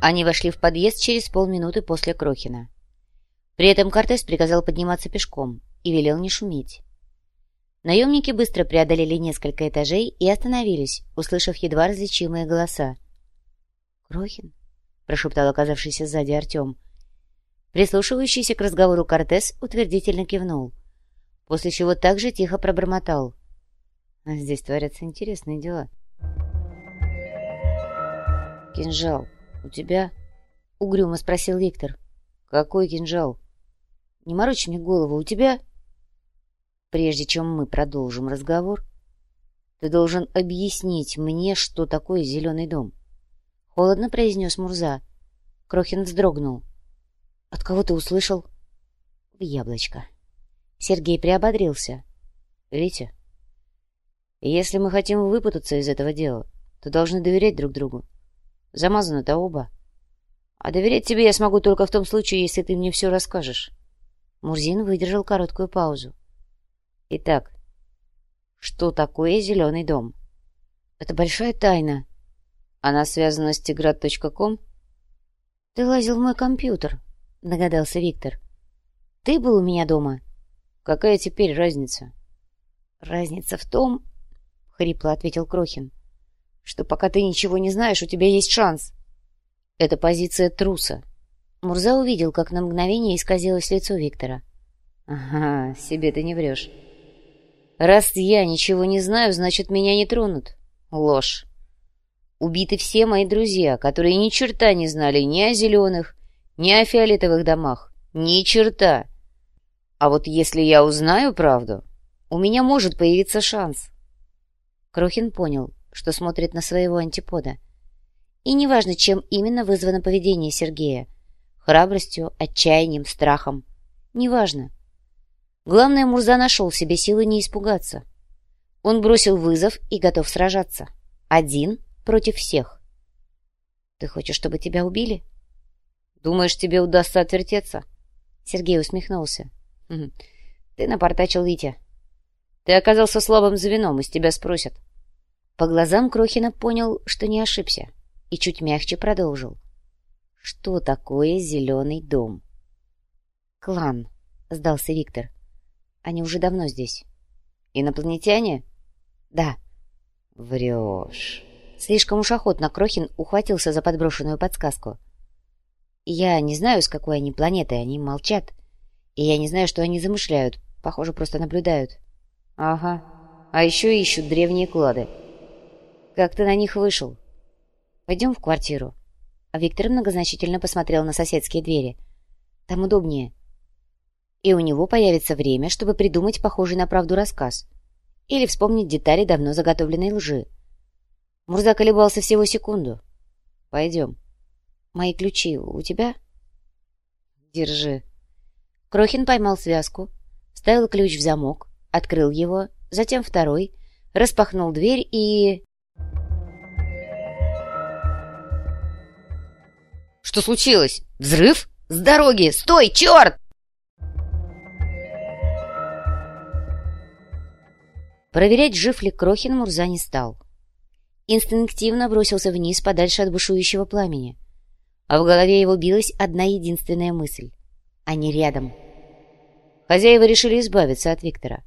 Они вошли в подъезд через полминуты после Крохина. При этом Кортес приказал подниматься пешком и велел не шуметь. Наемники быстро преодолели несколько этажей и остановились, услышав едва различимые голоса. «Крохин?» — прошептал оказавшийся сзади Артем. Прислушивающийся к разговору Кортес утвердительно кивнул, после чего также тихо пробормотал. «Здесь творятся интересные дела». «Кинжал у тебя?» — угрюмо спросил Виктор. «Какой кинжал?» «Не морочь мне голову, у тебя...» «Прежде чем мы продолжим разговор, ты должен объяснить мне, что такое зеленый дом». Холодно произнес Мурза. Крохин вздрогнул. «От кого ты услышал?» «В яблочко». Сергей приободрился. «Витя, если мы хотим выпутаться из этого дела, то должны доверять друг другу. Замазаны-то оба. А доверять тебе я смогу только в том случае, если ты мне все расскажешь. Мурзин выдержал короткую паузу. Итак, что такое зеленый дом? Это большая тайна. Она связана с тиграт.ком? Ты лазил в мой компьютер, догадался Виктор. Ты был у меня дома? Какая теперь разница? Разница в том, хрипло ответил Крохин, что пока ты ничего не знаешь, у тебя есть шанс. Это позиция труса. Мурза увидел, как на мгновение исказилось лицо Виктора. Ага, себе ты не врешь. Раз я ничего не знаю, значит, меня не тронут. Ложь. Убиты все мои друзья, которые ни черта не знали ни о зеленых, ни о фиолетовых домах. Ни черта. А вот если я узнаю правду, у меня может появиться шанс. Крохин понял, что смотрит на своего антипода. И неважно, чем именно вызвано поведение Сергея. Храбростью, отчаянием, страхом. Неважно. Главное, Мурза нашел себе силы не испугаться. Он бросил вызов и готов сражаться. Один против всех. «Ты хочешь, чтобы тебя убили?» «Думаешь, тебе удастся отвертеться?» Сергей усмехнулся. «Ты напортачил Витя. Ты оказался слабым звеном, из тебя спросят. По глазам Крохина понял, что не ошибся, и чуть мягче продолжил. «Что такое зеленый дом?» «Клан», — сдался Виктор. «Они уже давно здесь». «Инопланетяне?» «Да». «Врешь». Слишком уж охотно Крохин ухватился за подброшенную подсказку. «Я не знаю, с какой они планеты, они молчат. И я не знаю, что они замышляют. Похоже, просто наблюдают». «Ага. А еще ищут древние клады». Как ты на них вышел? Пойдем в квартиру. А Виктор многозначительно посмотрел на соседские двери. Там удобнее. И у него появится время, чтобы придумать похожий на правду рассказ. Или вспомнить детали давно заготовленной лжи. Мурза колебался всего секунду. Пойдем. Мои ключи у тебя? Держи. Крохин поймал связку, вставил ключ в замок, открыл его, затем второй, распахнул дверь и... Что случилось? Взрыв? С дороги! Стой, черт! Проверять, жив ли Крохин, Мурза не стал. Инстинктивно бросился вниз, подальше от бушующего пламени. А в голове его билась одна единственная мысль. Они рядом. Хозяева решили избавиться от Виктора.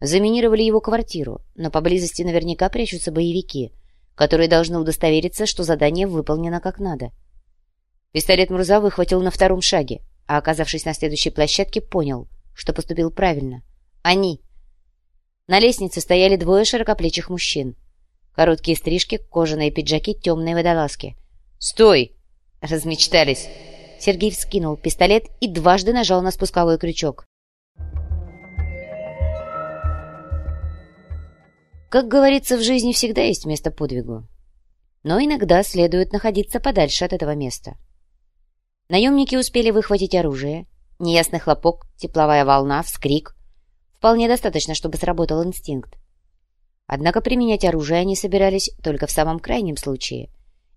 Заминировали его квартиру, но поблизости наверняка прячутся боевики, которые должны удостовериться, что задание выполнено как надо. — Пистолет Мурза выхватил на втором шаге, а, оказавшись на следующей площадке, понял, что поступил правильно. Они. На лестнице стояли двое широкоплечих мужчин. Короткие стрижки, кожаные пиджаки, темные водолазки. «Стой!» Размечтались. Сергей вскинул пистолет и дважды нажал на спусковой крючок. Как говорится, в жизни всегда есть место подвигу. Но иногда следует находиться подальше от этого места. Наемники успели выхватить оружие. Неясный хлопок, тепловая волна, вскрик. Вполне достаточно, чтобы сработал инстинкт. Однако применять оружие они собирались только в самом крайнем случае.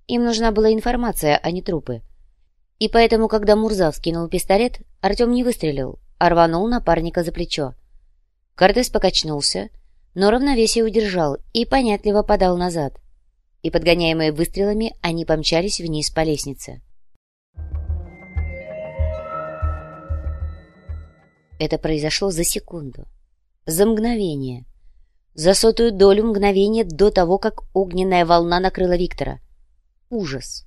Им нужна была информация, а не трупы. И поэтому, когда Мурза вскинул пистолет, Артем не выстрелил, а рванул напарника за плечо. Кортес покачнулся, но равновесие удержал и понятливо подал назад. и, подгоняемые выстрелами, они помчались вниз по лестнице. Это произошло за секунду, за мгновение, за сотую долю мгновения до того, как огненная волна накрыла Виктора. Ужас.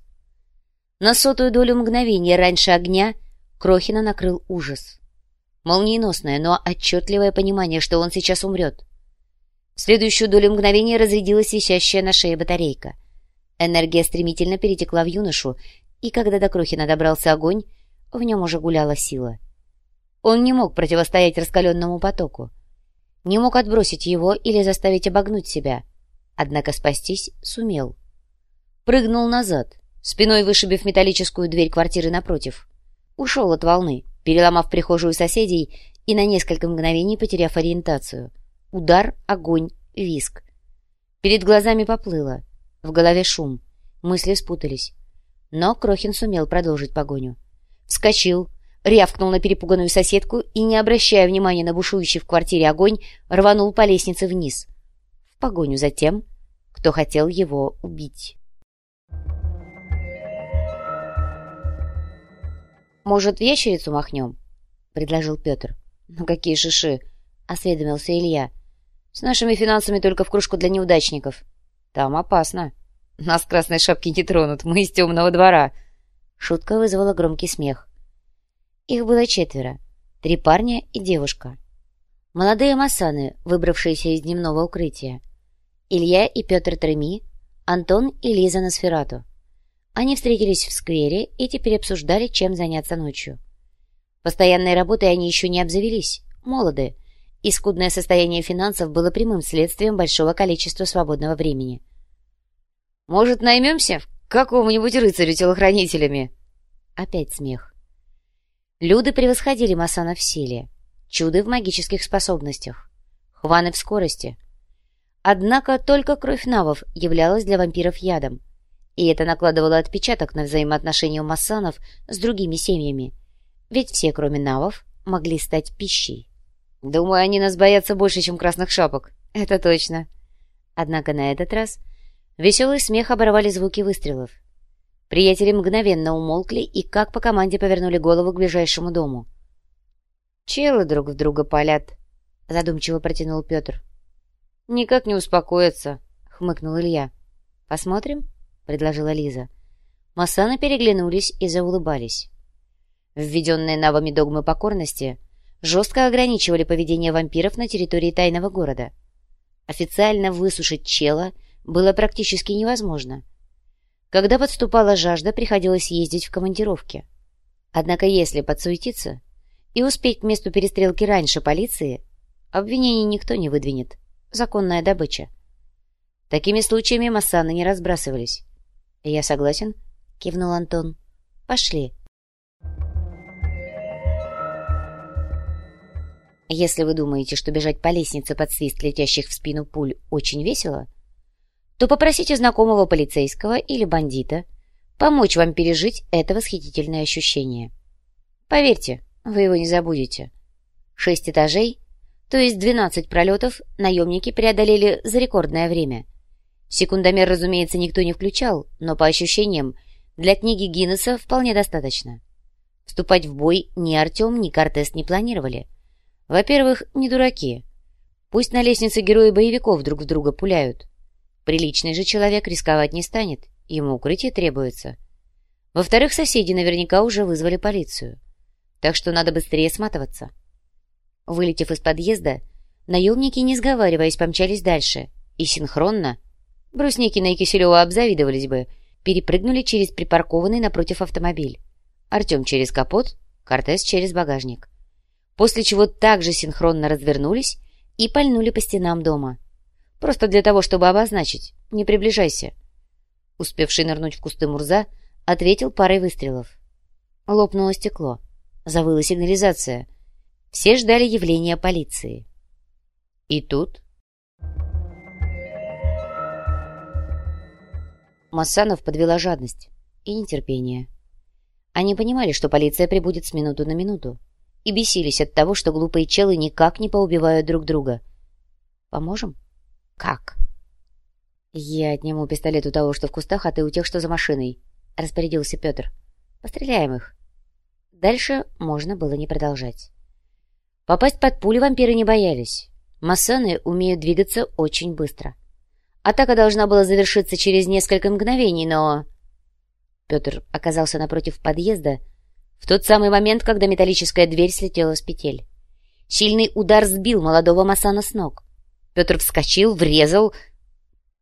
На сотую долю мгновения раньше огня Крохина накрыл ужас. Молниеносное, но отчетливое понимание, что он сейчас умрет. В следующую долю мгновения разрядилась висящая на шее батарейка. Энергия стремительно перетекла в юношу, и когда до Крохина добрался огонь, в нем уже гуляла сила. Он не мог противостоять раскаленному потоку. Не мог отбросить его или заставить обогнуть себя. Однако спастись сумел. Прыгнул назад, спиной вышибив металлическую дверь квартиры напротив. Ушел от волны, переломав прихожую соседей и на несколько мгновений потеряв ориентацию — Удар, огонь, виск. Перед глазами поплыло. В голове шум. Мысли спутались. Но Крохин сумел продолжить погоню. Вскочил, рявкнул на перепуганную соседку и, не обращая внимания на бушующий в квартире огонь, рванул по лестнице вниз. В погоню за тем, кто хотел его убить. «Может, ящерицу махнем?» — предложил Петр. «Ну какие шиши!» — осведомился Илья. С нашими финансами только в кружку для неудачников. Там опасно. Нас красной шапки не тронут, мы из темного двора. Шутка вызвала громкий смех. Их было четверо. Три парня и девушка. Молодые массаны, выбравшиеся из дневного укрытия. Илья и Петр Треми, Антон и Лиза Носферату. Они встретились в сквере и теперь обсуждали, чем заняться ночью. Постоянной работой они еще не обзавелись, молоды, и скудное состояние финансов было прямым следствием большого количества свободного времени. «Может, наймемся какому-нибудь рыцарю телохранителями?» Опять смех. Люды превосходили Масана в силе, чуды в магических способностях, хваны в скорости. Однако только кровь навов являлась для вампиров ядом, и это накладывало отпечаток на взаимоотношения Массанов с другими семьями, ведь все, кроме навов, могли стать пищей. Думаю, они нас боятся больше, чем красных шапок. Это точно. Однако на этот раз веселый смех оборвали звуки выстрелов. Приятели мгновенно умолкли и как по команде повернули голову к ближайшему дому. «Челы друг в друга палят», — задумчиво протянул Петр. «Никак не успокоятся», — хмыкнул Илья. «Посмотрим?» — предложила Лиза. Массаны переглянулись и заулыбались. Введенные навами догмы покорности — жестко ограничивали поведение вампиров на территории тайного города. Официально высушить чела было практически невозможно. Когда подступала жажда, приходилось ездить в командировки. Однако если подсуетиться и успеть к месту перестрелки раньше полиции, обвинений никто не выдвинет. Законная добыча. Такими случаями массаны не разбрасывались. «Я согласен», — кивнул Антон. «Пошли». Если вы думаете, что бежать по лестнице под свист летящих в спину пуль очень весело, то попросите знакомого полицейского или бандита помочь вам пережить это восхитительное ощущение. Поверьте, вы его не забудете. Шесть этажей, то есть двенадцать пролетов, наемники преодолели за рекордное время. Секундомер, разумеется, никто не включал, но по ощущениям, для книги Гиннесса вполне достаточно. Вступать в бой ни Артем, ни Кортес не планировали – во-первых, не дураки. Пусть на лестнице герои боевиков друг в друга пуляют. Приличный же человек рисковать не станет, ему укрытие требуется. Во-вторых, соседи наверняка уже вызвали полицию. Так что надо быстрее сматываться. Вылетев из подъезда, наемники, не сговариваясь, помчались дальше. И синхронно, Брусникина и Киселева обзавидовались бы, перепрыгнули через припаркованный напротив автомобиль. Артем через капот, Кортес через багажник после чего также синхронно развернулись и пальнули по стенам дома. Просто для того, чтобы обозначить «не приближайся». Успевший нырнуть в кусты Мурза ответил парой выстрелов. Лопнуло стекло. Завыла сигнализация. Все ждали явления полиции. И тут... Массанов подвела жадность и нетерпение. Они понимали, что полиция прибудет с минуту на минуту и бесились от того, что глупые челы никак не поубивают друг друга. «Поможем?» «Как?» «Я отниму пистолет у того, что в кустах, а ты у тех, что за машиной», — распорядился Петр. «Постреляем их». Дальше можно было не продолжать. Попасть под пули вампиры не боялись. Массаны умеют двигаться очень быстро. Атака должна была завершиться через несколько мгновений, но... Петр оказался напротив подъезда в тот самый момент, когда металлическая дверь слетела с петель. Сильный удар сбил молодого Массана с ног. Петр вскочил, врезал,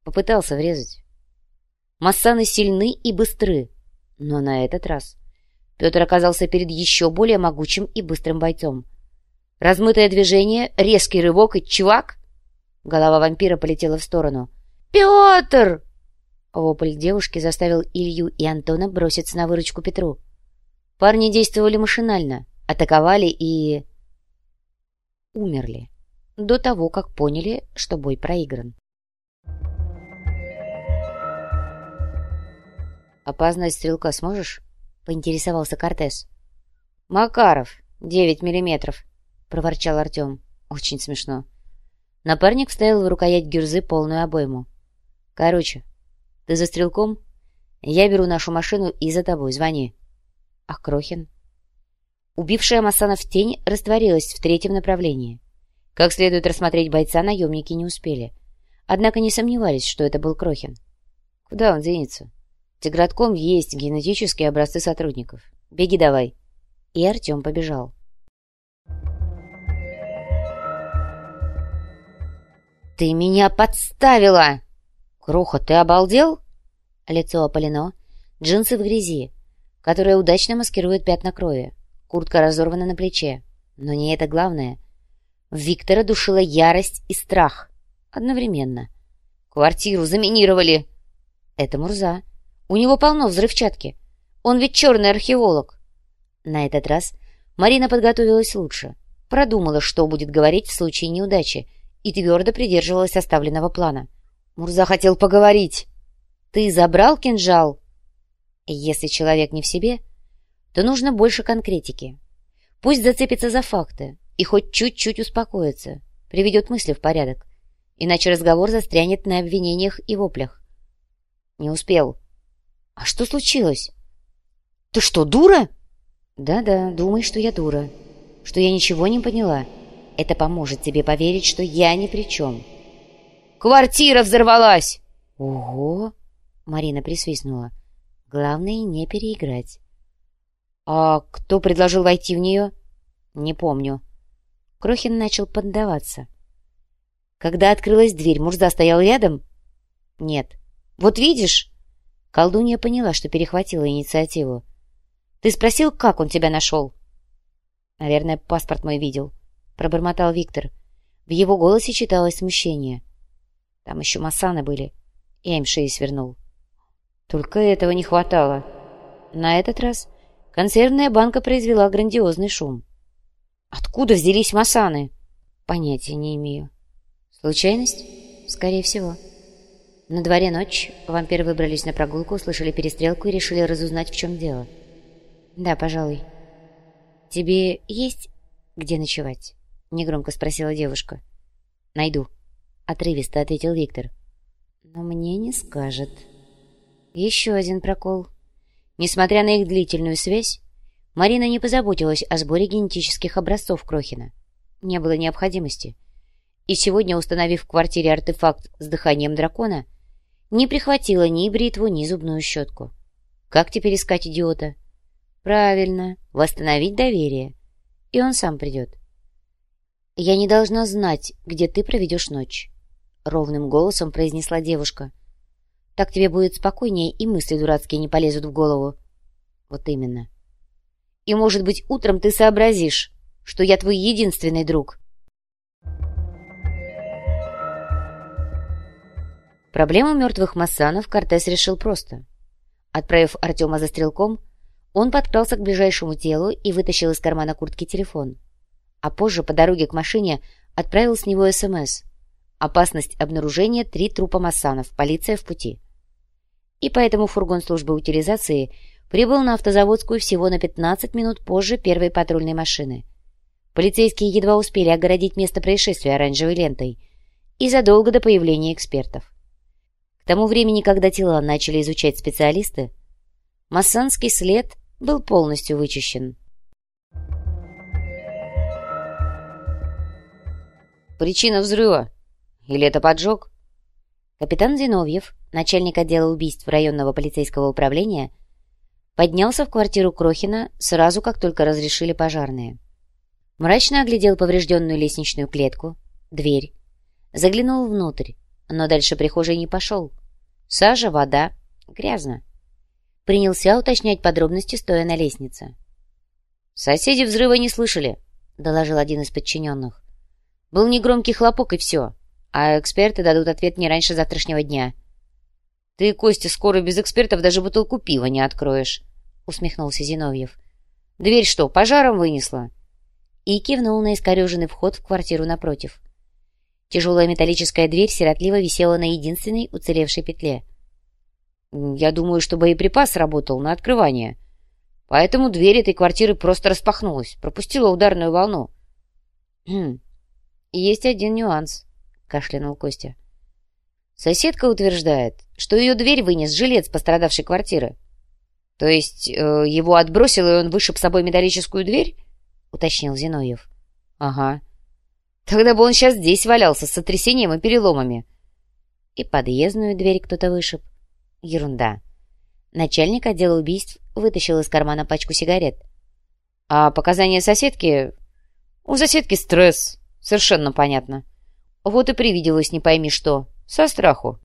попытался врезать. Массаны сильны и быстры, но на этот раз Петр оказался перед еще более могучим и быстрым бойцом. Размытое движение, резкий рывок и чувак! Голова вампира полетела в сторону. «Петр!» Вопль девушки заставил Илью и Антона броситься на выручку Петру. Парни действовали машинально, атаковали и... умерли до того, как поняли, что бой проигран. «Опознать стрелка сможешь?» — поинтересовался Кортес. «Макаров, девять миллиметров», — проворчал Артем. «Очень смешно». Напарник вставил в рукоять гюрзы полную обойму. «Короче, ты за стрелком? Я беру нашу машину и за тобой. Звони». «А Крохин?» Убившая Масана в тень растворилась в третьем направлении. Как следует рассмотреть бойца наемники не успели. Однако не сомневались, что это был Крохин. Куда он денется? Тигратком есть генетические образцы сотрудников. Беги давай. И Артем побежал. «Ты меня подставила!» «Кроха, ты обалдел?» Лицо опалено, джинсы в грязи, которая удачно маскирует пятна крови. Куртка разорвана на плече. Но не это главное. Виктора душила ярость и страх. Одновременно. «Квартиру заминировали!» «Это Мурза. У него полно взрывчатки. Он ведь черный археолог». На этот раз Марина подготовилась лучше. Продумала, что будет говорить в случае неудачи, и твердо придерживалась оставленного плана. Мурза хотел поговорить. «Ты забрал кинжал?» Если человек не в себе, то нужно больше конкретики. Пусть зацепится за факты, и хоть чуть-чуть успокоится, приведет мысли в порядок, иначе разговор застрянет на обвинениях и воплях. Не успел. А что случилось? Ты что, дура? Да-да, думай, что я дура, что я ничего не поняла. Это поможет тебе поверить, что я ни при чем. Квартира взорвалась! Ого! Марина присвистнула. Главное, не переиграть. «А кто предложил войти в нее?» «Не помню». Крохин начал поддаваться. Когда открылась дверь, Мурза стоял рядом? Нет. Вот видишь? Колдунья поняла, что перехватила инициативу. Ты спросил, как он тебя нашел? Наверное, паспорт мой видел. Пробормотал Виктор. В его голосе читалось смущение. Там еще массаны были. Я им шеи свернул. Только этого не хватало. На этот раз консервная банка произвела грандиозный шум. Откуда взялись масаны? Понятия не имею. Случайность? Скорее всего. На дворе ночь, вампиры выбрались на прогулку, услышали перестрелку и решили разузнать, в чем дело. Да, пожалуй. Тебе есть где ночевать? Негромко спросила девушка. Найду. Отрывисто ответил Виктор. Но мне не скажет. Еще один прокол. Несмотря на их длительную связь, Марина не позаботилась о сборе генетических образцов Крохина. Не было необходимости. И сегодня, установив в квартире артефакт с дыханием дракона, не прихватила ни бритву, ни зубную щетку. Как теперь искать идиота? Правильно, восстановить доверие. И он сам придет. «Я не должна знать, где ты проведешь ночь», — ровным голосом произнесла девушка. «Так тебе будет спокойнее, и мысли дурацкие не полезут в голову». «Вот именно». И, может быть, утром ты сообразишь, что я твой единственный друг. Проблему мертвых массанов Кортес решил просто. Отправив Артема за стрелком, он подкрался к ближайшему телу и вытащил из кармана куртки телефон. А позже по дороге к машине отправил с него СМС. Опасность обнаружения три трупа массанов, полиция в пути. И поэтому фургон службы утилизации – прибыл на автозаводскую всего на 15 минут позже первой патрульной машины. Полицейские едва успели огородить место происшествия оранжевой лентой и задолго до появления экспертов. К тому времени, когда тела начали изучать специалисты, массанский след был полностью вычищен. Причина взрыва? Или это поджог? Капитан Зиновьев, начальник отдела убийств районного полицейского управления, поднялся в квартиру Крохина сразу, как только разрешили пожарные. Мрачно оглядел поврежденную лестничную клетку, дверь, заглянул внутрь, но дальше прихожей не пошел. Сажа, вода, грязно. Принялся уточнять подробности, стоя на лестнице. «Соседи взрыва не слышали», — доложил один из подчиненных. «Был негромкий хлопок, и все а эксперты дадут ответ не раньше завтрашнего дня. «Ты, Костя, скоро без экспертов даже бутылку пива не откроешь», — усмехнулся Зиновьев. «Дверь что, пожаром вынесла?» И кивнул на искореженный вход в квартиру напротив. Тяжелая металлическая дверь сиротливо висела на единственной уцелевшей петле. «Я думаю, что боеприпас работал на открывание. Поэтому дверь этой квартиры просто распахнулась, пропустила ударную волну». «Хм, есть один нюанс», — кашлянул Костя. Соседка утверждает, что ее дверь вынес жилец пострадавшей квартиры. То есть э, его отбросил, и он вышиб собой металлическую дверь? — уточнил Зиновьев. — Ага. Тогда бы он сейчас здесь валялся с сотрясением и переломами. И подъездную дверь кто-то вышиб. Ерунда. Начальник отдела убийств вытащил из кармана пачку сигарет. — А показания соседки... У соседки стресс. Совершенно понятно. — вот и привиделось не пойми что. Со страху.